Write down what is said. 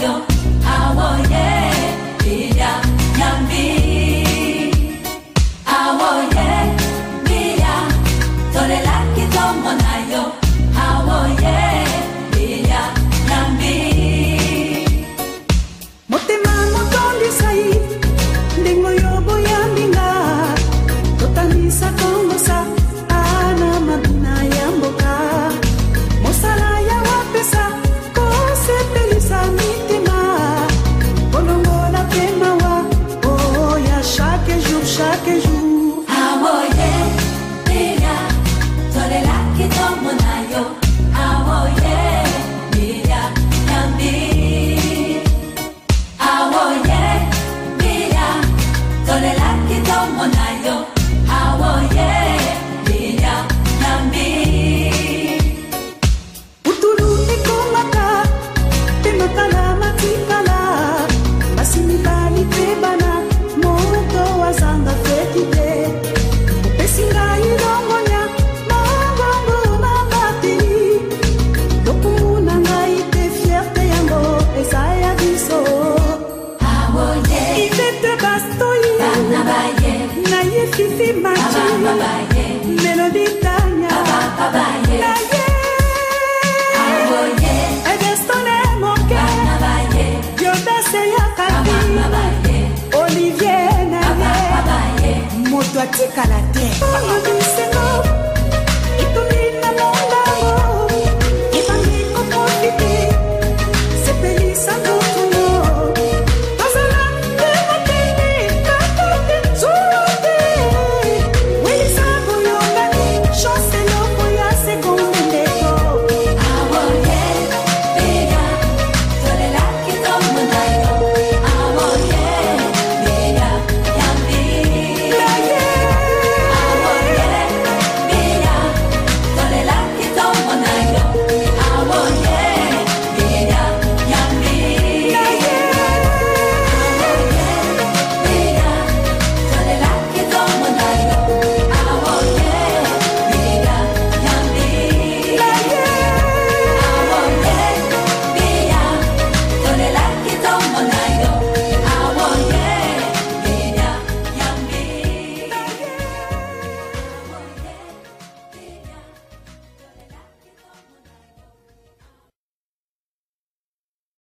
Yo Melody Tanya.